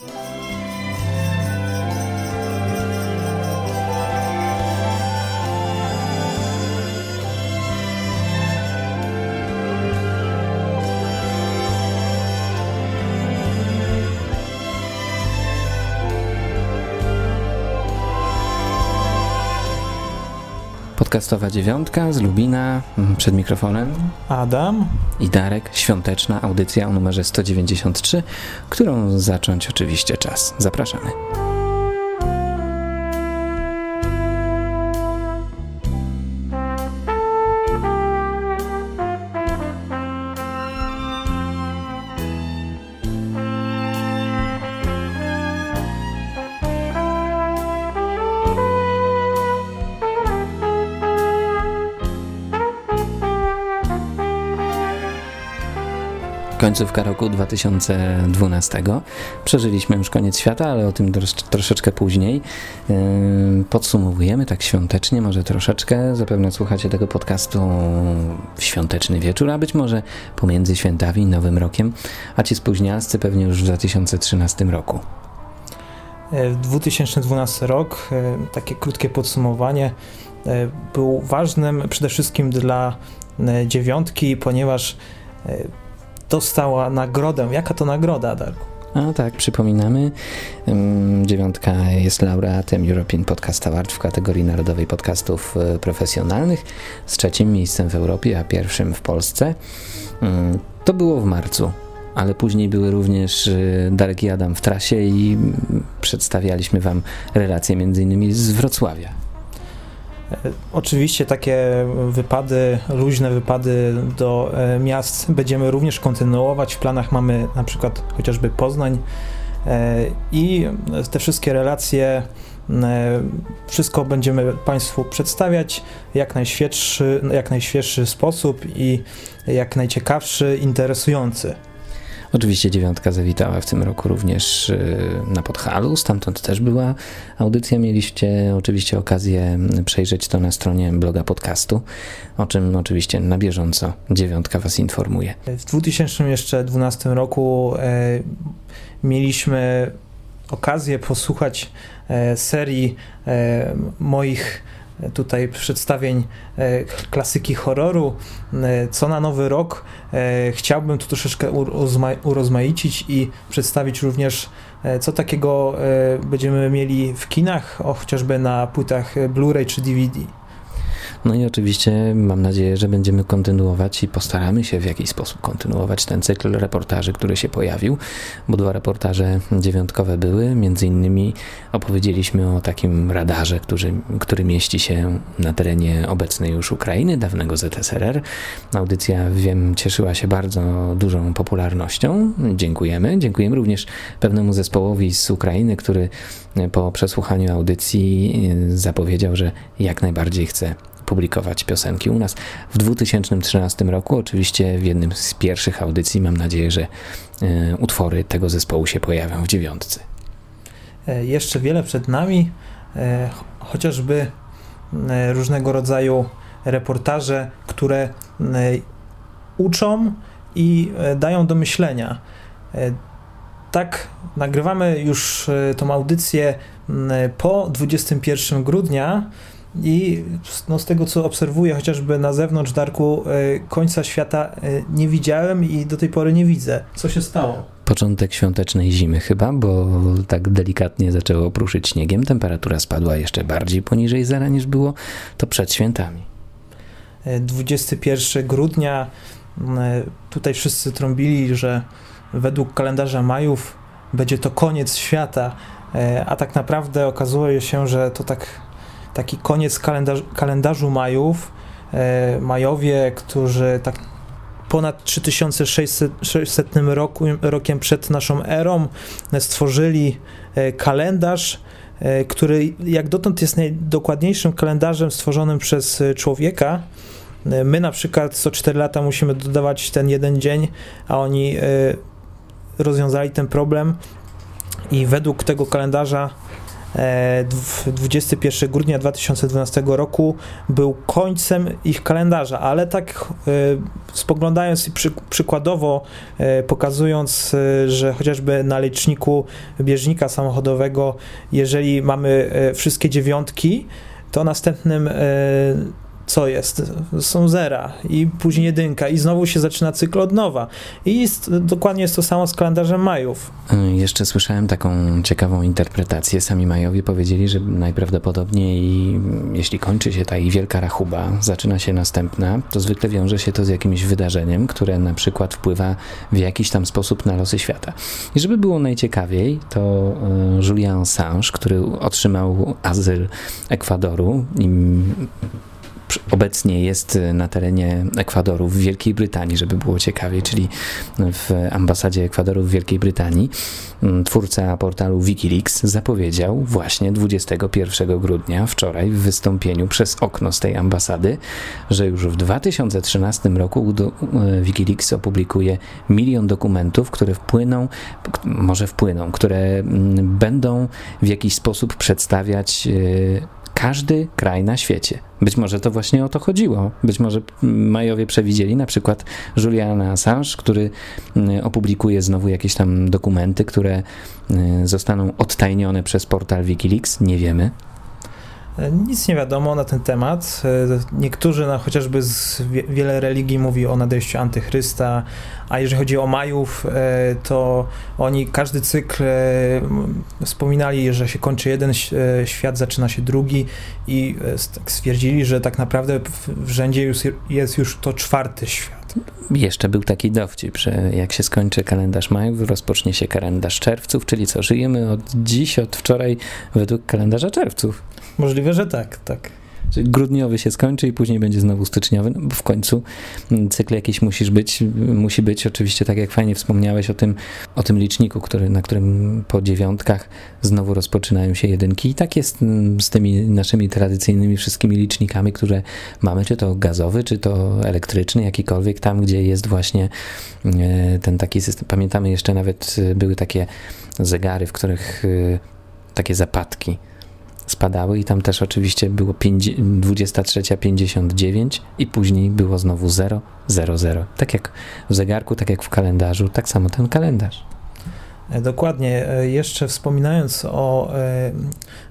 Bye. Podcastowa dziewiątka z Lubina mm, przed mikrofonem. Adam i Darek. Świąteczna audycja o numerze 193, którą zacząć oczywiście czas. Zapraszamy. Końcówka roku 2012. Przeżyliśmy już koniec świata, ale o tym troszeczkę później. Podsumowujemy tak świątecznie, może troszeczkę. Zapewne słuchacie tego podcastu w świąteczny wieczór, a być może pomiędzy świętami i Nowym Rokiem, a ci spóźnialscy pewnie już w 2013 roku. 2012 e, rok, e, takie krótkie podsumowanie, e, był ważnym przede wszystkim dla dziewiątki, ponieważ dostała nagrodę. Jaka to nagroda, Darku? A tak, przypominamy, dziewiątka jest laureatem European Podcast Award w kategorii narodowej podcastów e, profesjonalnych z trzecim miejscem w Europie, a pierwszym w Polsce. To było w marcu, ale później były również e, Darek i Adam w trasie i przedstawialiśmy Wam relacje między innymi z Wrocławia. Oczywiście takie wypady, luźne wypady do e, miast będziemy również kontynuować. W planach mamy na przykład chociażby Poznań e, i te wszystkie relacje e, wszystko będziemy Państwu przedstawiać jak najświeższy, jak najświeższy sposób i jak najciekawszy, interesujący. Oczywiście dziewiątka zawitała w tym roku również y, na Podhalu, stamtąd też była audycja. Mieliście oczywiście okazję przejrzeć to na stronie bloga podcastu, o czym oczywiście na bieżąco dziewiątka Was informuje. W 2012 roku e, mieliśmy okazję posłuchać e, serii e, moich tutaj przedstawień e, klasyki horroru. E, co na nowy rok e, chciałbym tu troszeczkę urozmaicić i przedstawić również co takiego będziemy mieli w kinach, o chociażby na płytach Blu-ray czy DVD. No i oczywiście mam nadzieję, że będziemy kontynuować i postaramy się w jakiś sposób kontynuować ten cykl reportaży, który się pojawił, bo dwa reportaże dziewiątkowe były. Między innymi opowiedzieliśmy o takim radarze, który, który mieści się na terenie obecnej już Ukrainy, dawnego ZSRR. Audycja, wiem, cieszyła się bardzo dużą popularnością. Dziękujemy. Dziękujemy również pewnemu zespołowi z Ukrainy, który po przesłuchaniu audycji zapowiedział, że jak najbardziej chce publikować piosenki u nas. W 2013 roku, oczywiście w jednym z pierwszych audycji, mam nadzieję, że e, utwory tego zespołu się pojawią w dziewiątce. E, jeszcze wiele przed nami, e, chociażby różnego rodzaju reportaże, które uczą i dają do myślenia. Tak, nagrywamy już tą audycję po 21 grudnia, i no, z tego, co obserwuję chociażby na zewnątrz Darku, e, końca świata e, nie widziałem i do tej pory nie widzę. Co się stało? Początek świątecznej zimy chyba, bo tak delikatnie zaczęło pruszyć śniegiem. Temperatura spadła jeszcze bardziej poniżej zera niż było to przed świętami. 21 e, grudnia tutaj wszyscy trąbili, że według kalendarza Majów będzie to koniec świata, a tak naprawdę okazuje się, że to tak taki koniec kalendarz, kalendarzu Majów. E, Majowie, którzy tak ponad 3600 roku, rokiem przed naszą erą stworzyli e, kalendarz, e, który jak dotąd jest najdokładniejszym kalendarzem stworzonym przez człowieka. My na przykład co 4 lata musimy dodawać ten jeden dzień, a oni rozwiązali ten problem i według tego kalendarza 21 grudnia 2012 roku był końcem ich kalendarza, ale tak spoglądając i przy, przykładowo pokazując, że chociażby na liczniku bieżnika samochodowego, jeżeli mamy wszystkie dziewiątki, to następnym co jest? Są zera i później jedynka i znowu się zaczyna cykl od nowa. I jest, dokładnie jest to samo z kalendarzem Majów. Y, jeszcze słyszałem taką ciekawą interpretację. Sami Majowie powiedzieli, że najprawdopodobniej jeśli kończy się ta i wielka rachuba, zaczyna się następna, to zwykle wiąże się to z jakimś wydarzeniem, które na przykład wpływa w jakiś tam sposób na losy świata. I żeby było najciekawiej, to y, Julian Assange, który otrzymał azyl Ekwadoru i obecnie jest y, na terenie Ekwadoru w Wielkiej Brytanii, żeby było ciekawie, czyli w ambasadzie Ekwadoru w Wielkiej Brytanii. Mm, twórca portalu Wikileaks zapowiedział właśnie 21 grudnia, wczoraj, w wystąpieniu przez okno z tej ambasady, że już w 2013 roku y, Wikileaks opublikuje milion dokumentów, które wpłyną, może wpłyną, które mm, będą w jakiś sposób przedstawiać y, każdy kraj na świecie. Być może to właśnie o to chodziło. Być może Majowie przewidzieli na przykład Juliana Assange, który mm, opublikuje znowu jakieś tam dokumenty, które y, zostaną odtajnione przez portal Wikileaks. Nie wiemy. Nic nie wiadomo na ten temat. Niektórzy, no, chociażby z wiele religii mówi o nadejściu antychrysta, a jeżeli chodzi o Majów, e, to oni każdy cykl e, wspominali, że się kończy jeden e, świat, zaczyna się drugi i tak stwierdzili, że tak naprawdę w rzędzie jest już to czwarty świat. Jeszcze był taki dowcip, że jak się skończy kalendarz majów, rozpocznie się kalendarz czerwców, czyli co, żyjemy od dziś, od wczoraj według kalendarza czerwców. Możliwe, że tak, tak. Grudniowy się skończy i później będzie znowu styczniowy, no bo w końcu mm, cykl jakiś musisz być, musi być. Oczywiście, tak jak fajnie wspomniałeś o tym, o tym liczniku, który, na którym po dziewiątkach znowu rozpoczynają się jedynki. I tak jest mm, z tymi naszymi tradycyjnymi wszystkimi licznikami, które mamy, czy to gazowy, czy to elektryczny, jakikolwiek, tam gdzie jest właśnie e, ten taki system. Pamiętamy jeszcze nawet e, były takie zegary, w których e, takie zapadki spadały i tam też oczywiście było 23.59 i później było znowu 0, 0, 0. Tak jak w zegarku, tak jak w kalendarzu, tak samo ten kalendarz. E, dokładnie. E, jeszcze wspominając o e,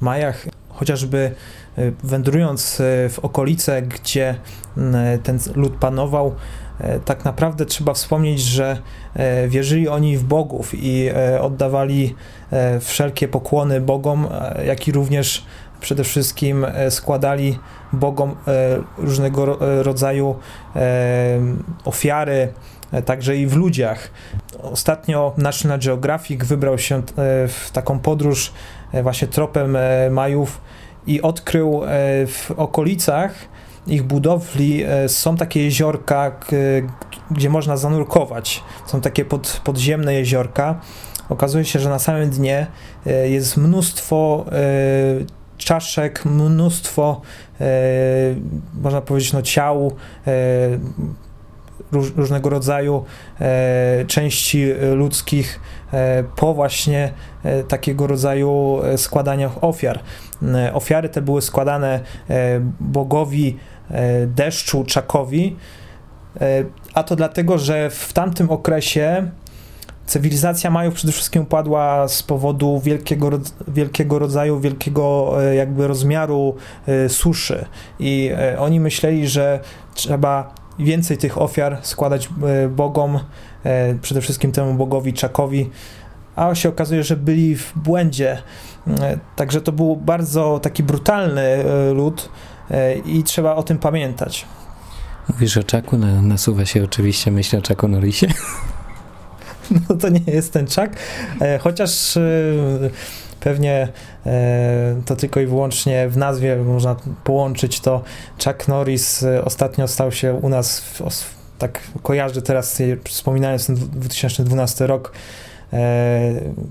Majach, chociażby wędrując w okolice, gdzie ten lud panował, tak naprawdę trzeba wspomnieć, że wierzyli oni w bogów i oddawali E, wszelkie pokłony Bogom, e, jak i również przede wszystkim e, składali Bogom różnego rodzaju ofiary, także i w ludziach. Ostatnio National Geographic wybrał się w taką podróż właśnie tropem Majów i odkrył w okolicach ich budowli są takie jeziorka, gdzie można zanurkować. Są takie pod, podziemne jeziorka okazuje się, że na samym dnie e, jest mnóstwo e, czaszek, mnóstwo, e, można powiedzieć, no, ciał, różnego rodzaju części ludzkich po właśnie takiego rodzaju składaniach ofiar. Ofiary te były składane bogowi deszczu, Czakowi, a to dlatego, że w tamtym okresie Cywilizacja Majów przede wszystkim upadła z powodu wielkiego, wielkiego rodzaju, wielkiego e, jakby rozmiaru e, suszy i e, oni myśleli, że trzeba więcej tych ofiar składać bogom, przede wszystkim temu bogowi Czakowi, a się okazuje, że byli w błędzie. Także to był bardzo taki brutalny lud i trzeba o tym pamiętać. Mówisz o Czaku, nasuwa się oczywiście myśl o Czaku Norrisie. no to nie jest ten Chuck, e, chociaż e, pewnie e, to tylko i wyłącznie w nazwie można połączyć to. Chuck Norris ostatnio stał się u nas, tak kojarzy teraz, wspominając ten 2012 rok,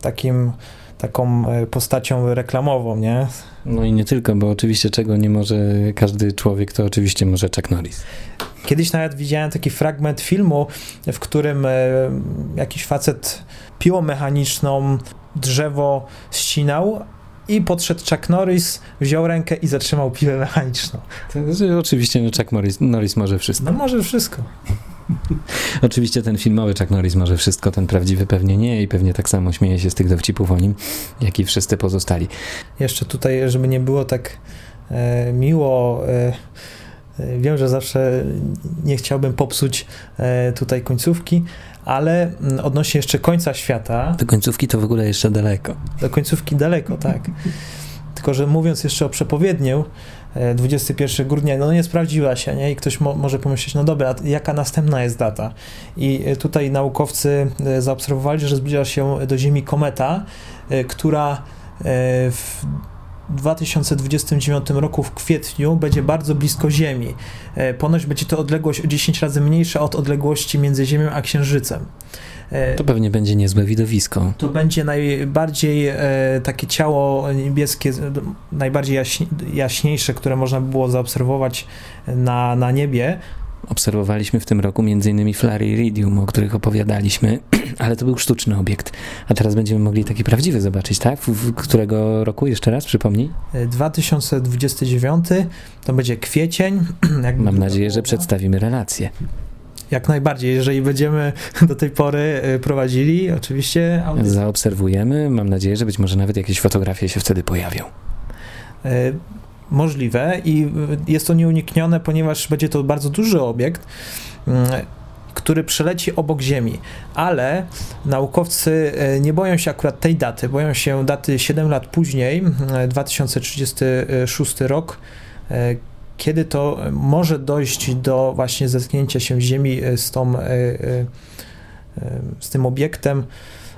takim taką postacią reklamową, nie? No i nie tylko, bo oczywiście czego nie może każdy człowiek, to oczywiście może Chuck Norris. Kiedyś nawet widziałem taki fragment filmu, w którym e, jakiś facet piłą mechaniczną drzewo ścinał i podszedł Chuck Norris, wziął rękę i zatrzymał piłę mechaniczną. To, że oczywiście no Chuck Norris, Norris może wszystko. No może wszystko. Oczywiście ten filmowy Chuck Norris może wszystko, ten prawdziwy pewnie nie i pewnie tak samo śmieje się z tych dowcipów o nim, jak i wszyscy pozostali. Jeszcze tutaj, żeby nie było tak e, miło, e, e wiem, że zawsze nie chciałbym popsuć e, tutaj końcówki, ale mm, odnośnie jeszcze końca świata. Do końcówki to w ogóle jeszcze daleko. Do końcówki daleko, tak. Tylko, że mówiąc jeszcze o przepowiedniu, 21 e, grudnia, no nie sprawdziła się, nie? I ktoś mo może pomyśleć, no dobra, jaka następna jest data? I e, tutaj naukowcy e, zaobserwowali, że zbliża się do Ziemi kometa, która w 2029 roku w kwietniu będzie bardzo blisko Ziemi. Ponoć będzie to odległość o 10 razy mniejsza od odległości między Ziemią a Księżycem. E, to pewnie będzie niezłe widowisko. To będzie najbardziej e, takie ciało niebieskie, najbardziej jaśniejsze, które można było zaobserwować na, na niebie. Obserwowaliśmy w tym roku m.in. Flary Iridium, o których opowiadaliśmy, ale to był sztuczny obiekt. A teraz będziemy mogli taki prawdziwy zobaczyć, tak? W którego roku jeszcze raz przypomnij? 2029 e, to będzie kwiecień. Mam nadzieję, że przedstawimy relację. Jak najbardziej, jeżeli będziemy do tej pory y, prowadzili, oczywiście. Audycję. Zaobserwujemy. Mam nadzieję, że być może nawet jakieś fotografie się wtedy pojawią. Możliwe i jest to nieuniknione, ponieważ będzie to bardzo duży obiekt który przeleci obok Ziemi, ale naukowcy nie boją się akurat tej daty, boją się daty 7 lat później, 2036 rok, kiedy to może dojść do właśnie zetknięcia się Ziemi e, z, tą, e, e, z tym obiektem,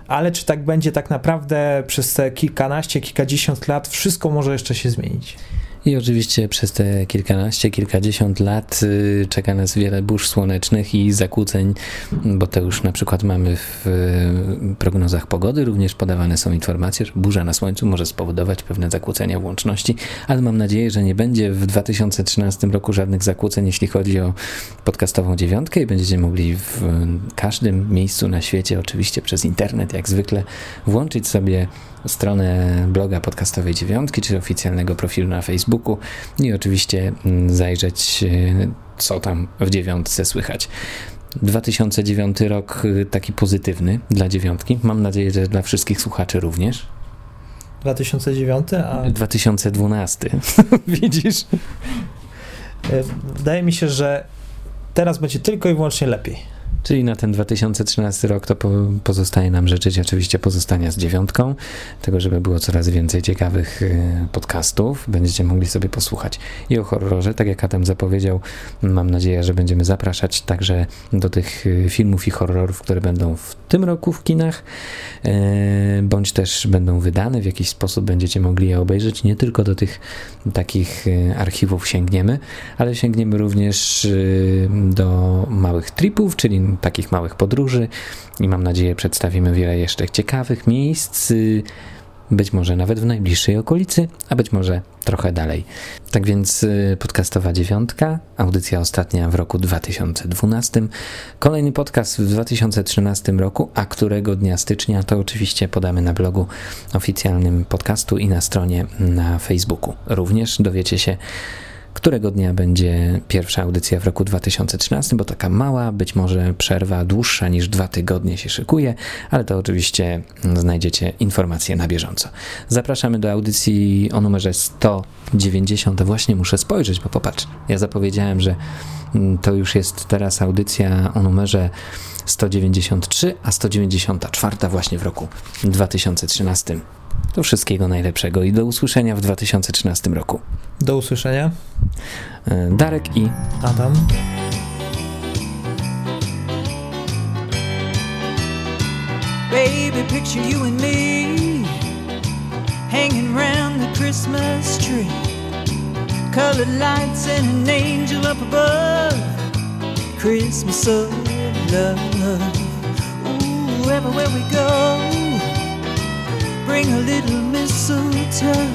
ale czy tak będzie tak naprawdę przez te kilkanaście, kilkadziesiąt lat, wszystko może jeszcze się zmienić. I oczywiście przez te kilkanaście, kilkadziesiąt lat y, czeka nas wiele burz słonecznych i zakłóceń, bo to już na przykład mamy w y, prognozach pogody, również podawane są informacje, że burza na słońcu może spowodować pewne zakłócenia w łączności, ale mam nadzieję, że nie będzie w 2013 roku żadnych zakłóceń, jeśli chodzi o podcastową dziewiątkę i będziecie mogli w każdym miejscu na świecie, oczywiście przez internet, jak zwykle, włączyć sobie stronę bloga podcastowej dziewiątki, czy oficjalnego profilu na Facebooku i oczywiście mm, zajrzeć, e, co tam w dziewiątce słychać. 2009 rok e, taki pozytywny dla dziewiątki. Mam nadzieję, że dla wszystkich słuchaczy również. 2009, a. 2012. Widzisz? E, wydaje mi się, że teraz będzie tylko i wyłącznie lepiej. Czyli na ten 2013 rok to po, pozostaje nam życzyć oczywiście pozostania z dziewiątką, tego, żeby było coraz więcej ciekawych y, podcastów, będziecie mogli sobie posłuchać i o horrorze, tak jak Adam zapowiedział, mam nadzieję, że będziemy zapraszać także do tych y, filmów i horrorów, które będą w tym roku w kinach, y, bądź też będą wydane, w jakiś sposób będziecie mogli je obejrzeć, nie tylko do tych takich archiwów sięgniemy, ale sięgniemy również do małych tripów, czyli takich małych podróży i mam nadzieję przedstawimy wiele jeszcze ciekawych miejsc, y, być może nawet w najbliższej okolicy, a być może trochę dalej. Tak więc y, podcastowa dziewiątka, audycja ostatnia w roku 2012, kolejny podcast w 2013 roku, a którego dnia stycznia to oczywiście podamy na blogu oficjalnym podcastu i na stronie na Facebooku. Również dowiecie się którego dnia będzie pierwsza audycja w roku 2013, bo taka mała, być może przerwa dłuższa niż dwa tygodnie się szykuje, ale to oczywiście znajdziecie informacje na bieżąco. Zapraszamy do audycji o numerze 190. Właśnie muszę spojrzeć, bo popatrz, ja zapowiedziałem, że mm, to już jest teraz audycja o numerze 193, a 194 właśnie w roku 2013. To wszystkiego najlepszego i do usłyszenia w 2013 roku. Do usłyszenia. E, Darek i Adam. Baby, picture you and me hanging round the Christmas tree. Colored lights and an angel up above. Christmas of love. Ooh, everywhere we go. bring a little mistletoe.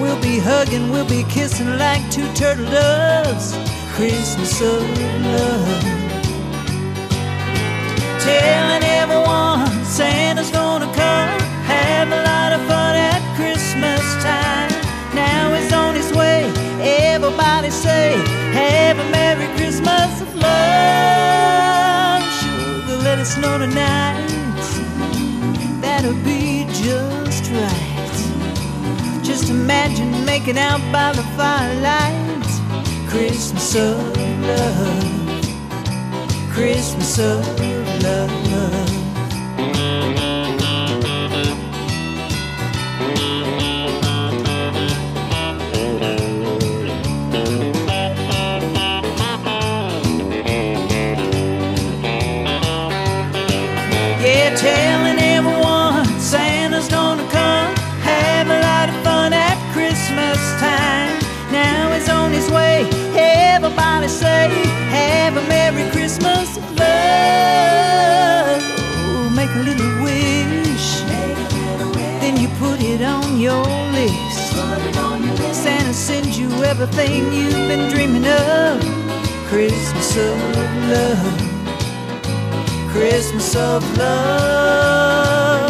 We'll be hugging, we'll be kissing like two turtle doves. Christmas of love. Telling everyone Santa's gonna come. Have a lot of fun at Christmas time. Now he's on his way. Everybody say, Have a Merry Christmas of love. Sugar, let us know tonight. Imagine making out by the firelight. Christmas of love. Christmas of love. Everything you've been dreaming of. Christmas of love. Christmas of love,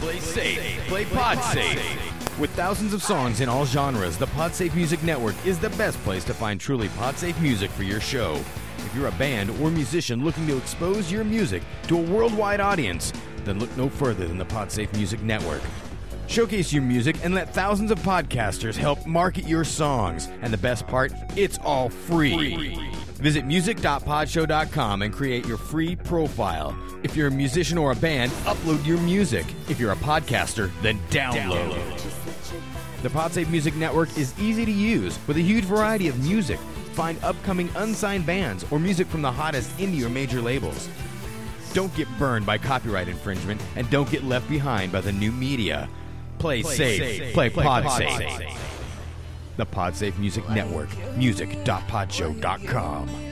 Play safe. Play pod safe. With thousands of songs in all genres, the PodSafe Music Network is the best place to find truly PodSafe music for your show. If you're a band or musician looking to expose your music to a worldwide audience, then look no further than the PodSafe Music Network. Showcase your music and let thousands of podcasters help market your songs. And the best part, it's all free. Visit music.podshow.com and create your free profile. If you're a musician or a band, upload your music. If you're a podcaster, then download. The PodSafe Music Network is easy to use with a huge variety of music. Find upcoming unsigned bands or music from the hottest indie or major labels. Don't get burned by copyright infringement and don't get left behind by the new media. Play, safe, play, PodSafe. The PodSafe Music Network, music.podshow.com.